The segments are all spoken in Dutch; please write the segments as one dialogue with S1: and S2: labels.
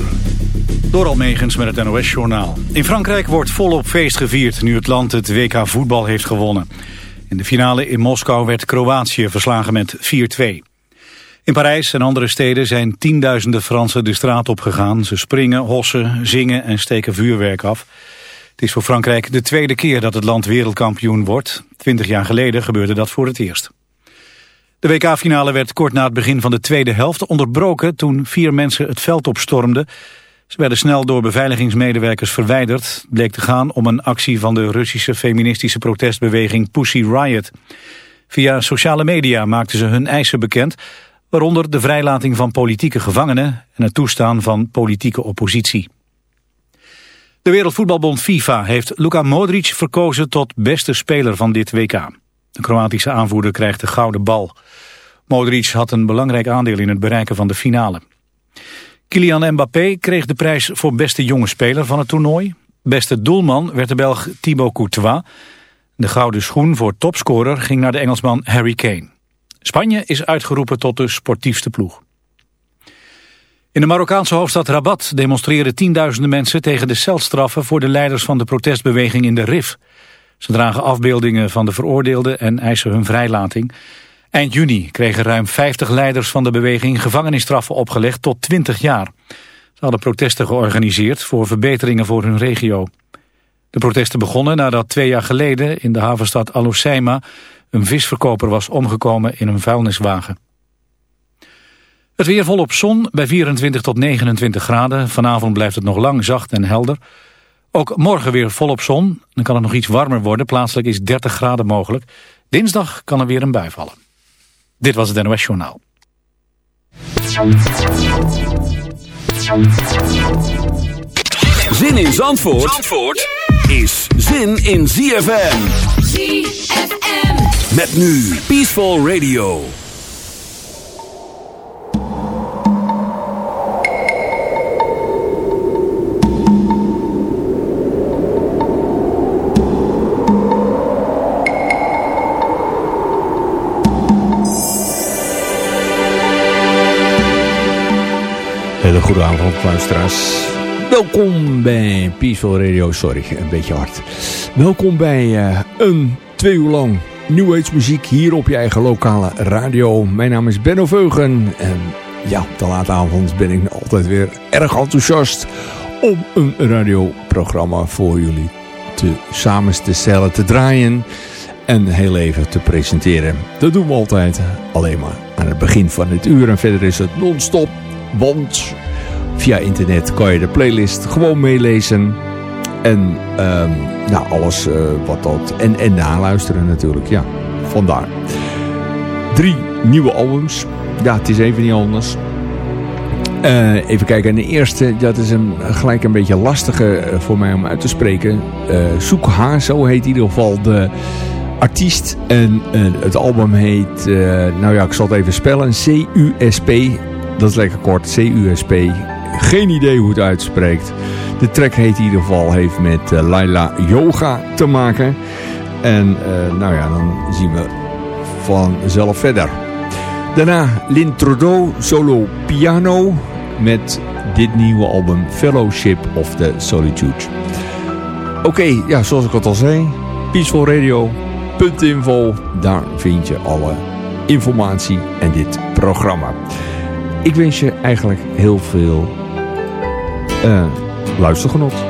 S1: uur. Door Almegens met het NOS-journaal. In Frankrijk wordt volop feest gevierd nu het land het WK voetbal heeft gewonnen. In de finale in Moskou werd Kroatië verslagen met 4-2. In Parijs en andere steden zijn tienduizenden Fransen de straat op gegaan. Ze springen, hossen, zingen en steken vuurwerk af. Het is voor Frankrijk de tweede keer dat het land wereldkampioen wordt. Twintig jaar geleden gebeurde dat voor het eerst. De WK-finale werd kort na het begin van de tweede helft onderbroken toen vier mensen het veld opstormden. Ze werden snel door beveiligingsmedewerkers verwijderd. Bleek te gaan om een actie van de Russische feministische protestbeweging Pussy Riot. Via sociale media maakten ze hun eisen bekend, waaronder de vrijlating van politieke gevangenen en het toestaan van politieke oppositie. De Wereldvoetbalbond FIFA heeft Luka Modric verkozen tot beste speler van dit WK. De Kroatische aanvoerder krijgt de gouden bal. Modric had een belangrijk aandeel in het bereiken van de finale. Kylian Mbappé kreeg de prijs voor beste jonge speler van het toernooi. Beste doelman werd de Belg Thibaut Courtois. De gouden schoen voor topscorer ging naar de Engelsman Harry Kane. Spanje is uitgeroepen tot de sportiefste ploeg. In de Marokkaanse hoofdstad Rabat demonstreren tienduizenden mensen tegen de celstraffen voor de leiders van de protestbeweging in de RIF. Ze dragen afbeeldingen van de veroordeelden en eisen hun vrijlating. Eind juni kregen ruim 50 leiders van de beweging gevangenisstraffen opgelegd tot 20 jaar. Ze hadden protesten georganiseerd voor verbeteringen voor hun regio. De protesten begonnen nadat twee jaar geleden in de havenstad Al een visverkoper was omgekomen in een vuilniswagen. Het weer volop zon bij 24 tot 29 graden. Vanavond blijft het nog lang zacht en helder. Ook morgen weer volop zon. Dan kan het nog iets warmer worden. Plaatselijk is 30 graden mogelijk. Dinsdag kan er weer een bui vallen. Dit was het NOS Journaal.
S2: Zin in Zandvoort, Zandvoort is zin in ZFM. ZFM. Met nu Peaceful Radio.
S3: Hele goede avond, luisteraars. Welkom bij Peaceful Radio. Sorry, een beetje hard. Welkom bij uh, een twee uur lang New Age muziek hier op je eigen lokale radio. Mijn naam is Benno Veugen. En ja, op de late avond ben ik altijd weer erg enthousiast om een radioprogramma voor jullie te samen te stellen, te draaien en heel even te presenteren. Dat doen we altijd alleen maar aan het begin van het uur. En verder is het non-stop want via internet kan je de playlist gewoon meelezen. En um, nou, alles uh, wat dat... En, en naluisteren natuurlijk, ja. Vandaar. Drie nieuwe albums. Ja, het is even niet anders. Uh, even kijken. En de eerste, dat is een, gelijk een beetje lastige uh, voor mij om uit te spreken. Zoek haar, zo heet in ieder geval de artiest. En het album heet, nou ja, ik zal het even spellen. C-U-S-P dat is lekker kort. CUSP. Geen idee hoe het uitspreekt. De track heet in ieder geval, heeft met uh, Laila Yoga te maken. En uh, nou ja, dan zien we vanzelf verder. Daarna L'Introdo solo piano met dit nieuwe album Fellowship of the Solitude. Oké, ja, zoals ik het al zei, peacefulradio.info, daar vind je alle informatie en dit programma. Ik wens je eigenlijk heel veel luistergenot.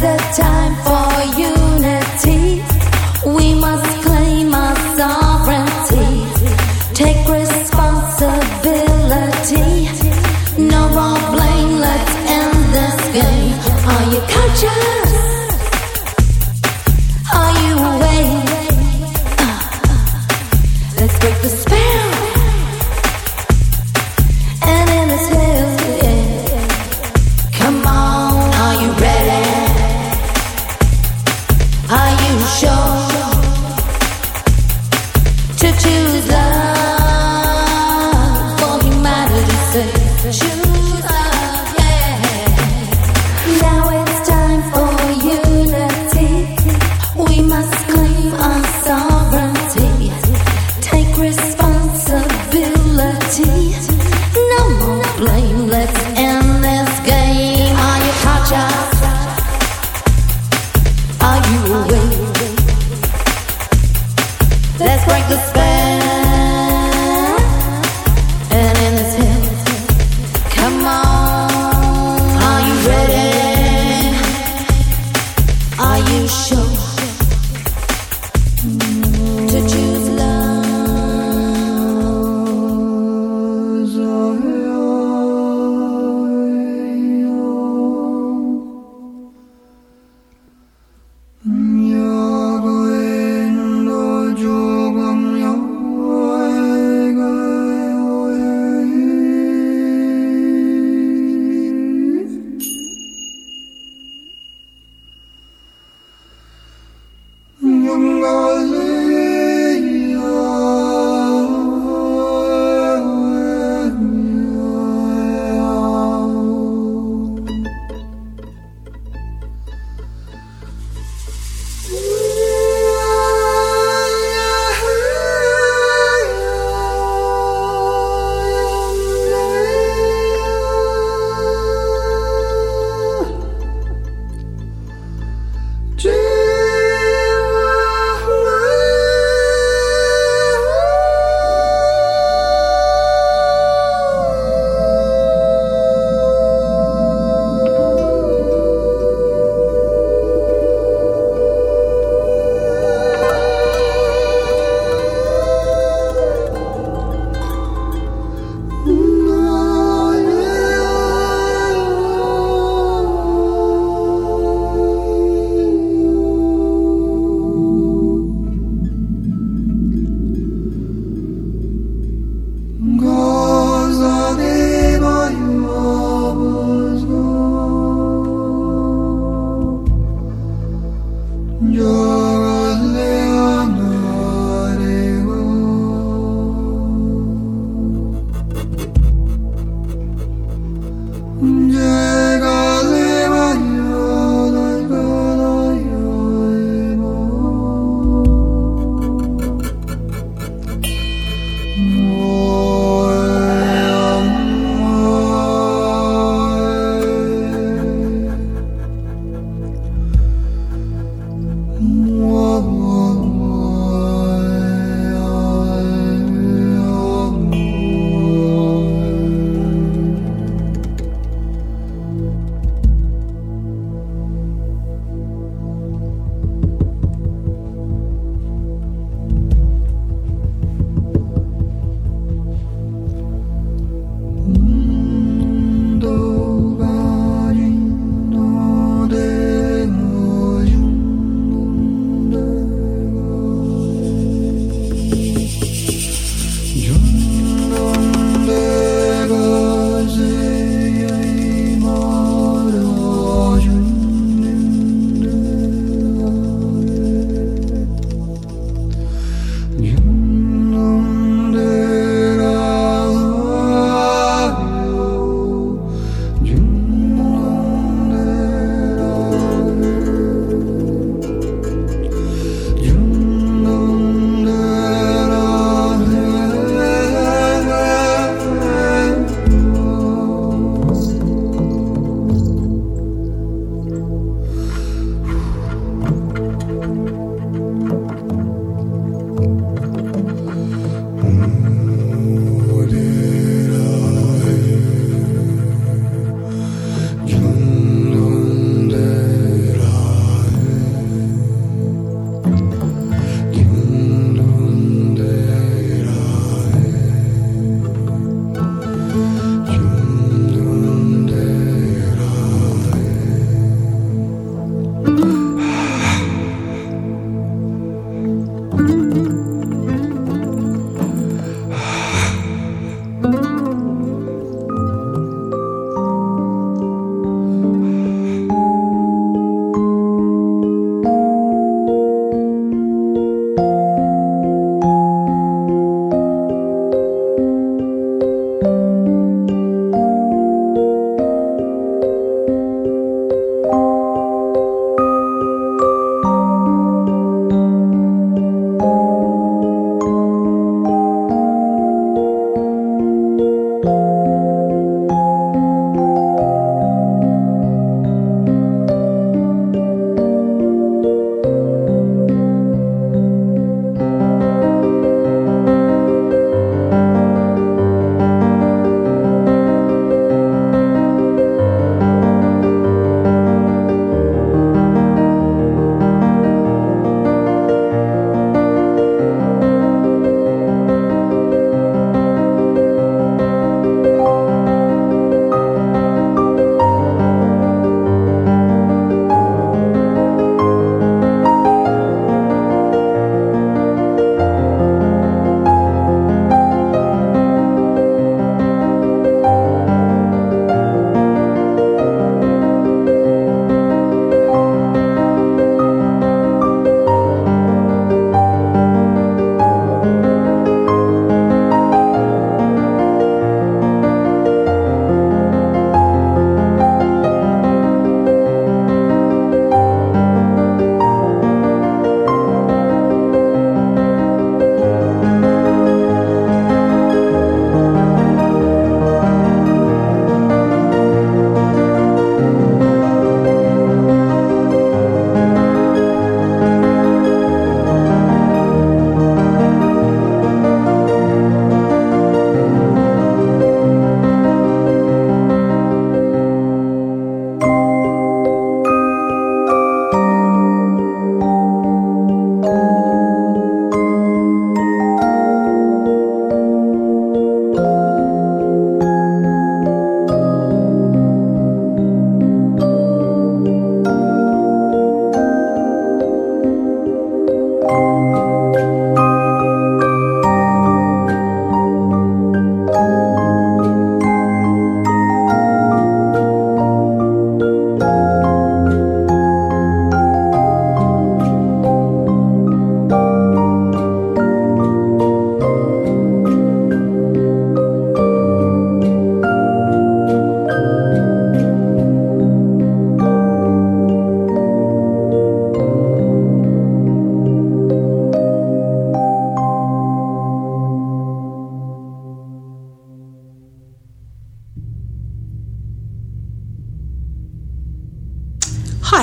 S4: the time.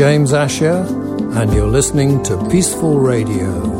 S5: James Asher, and you're listening to Peaceful Radio.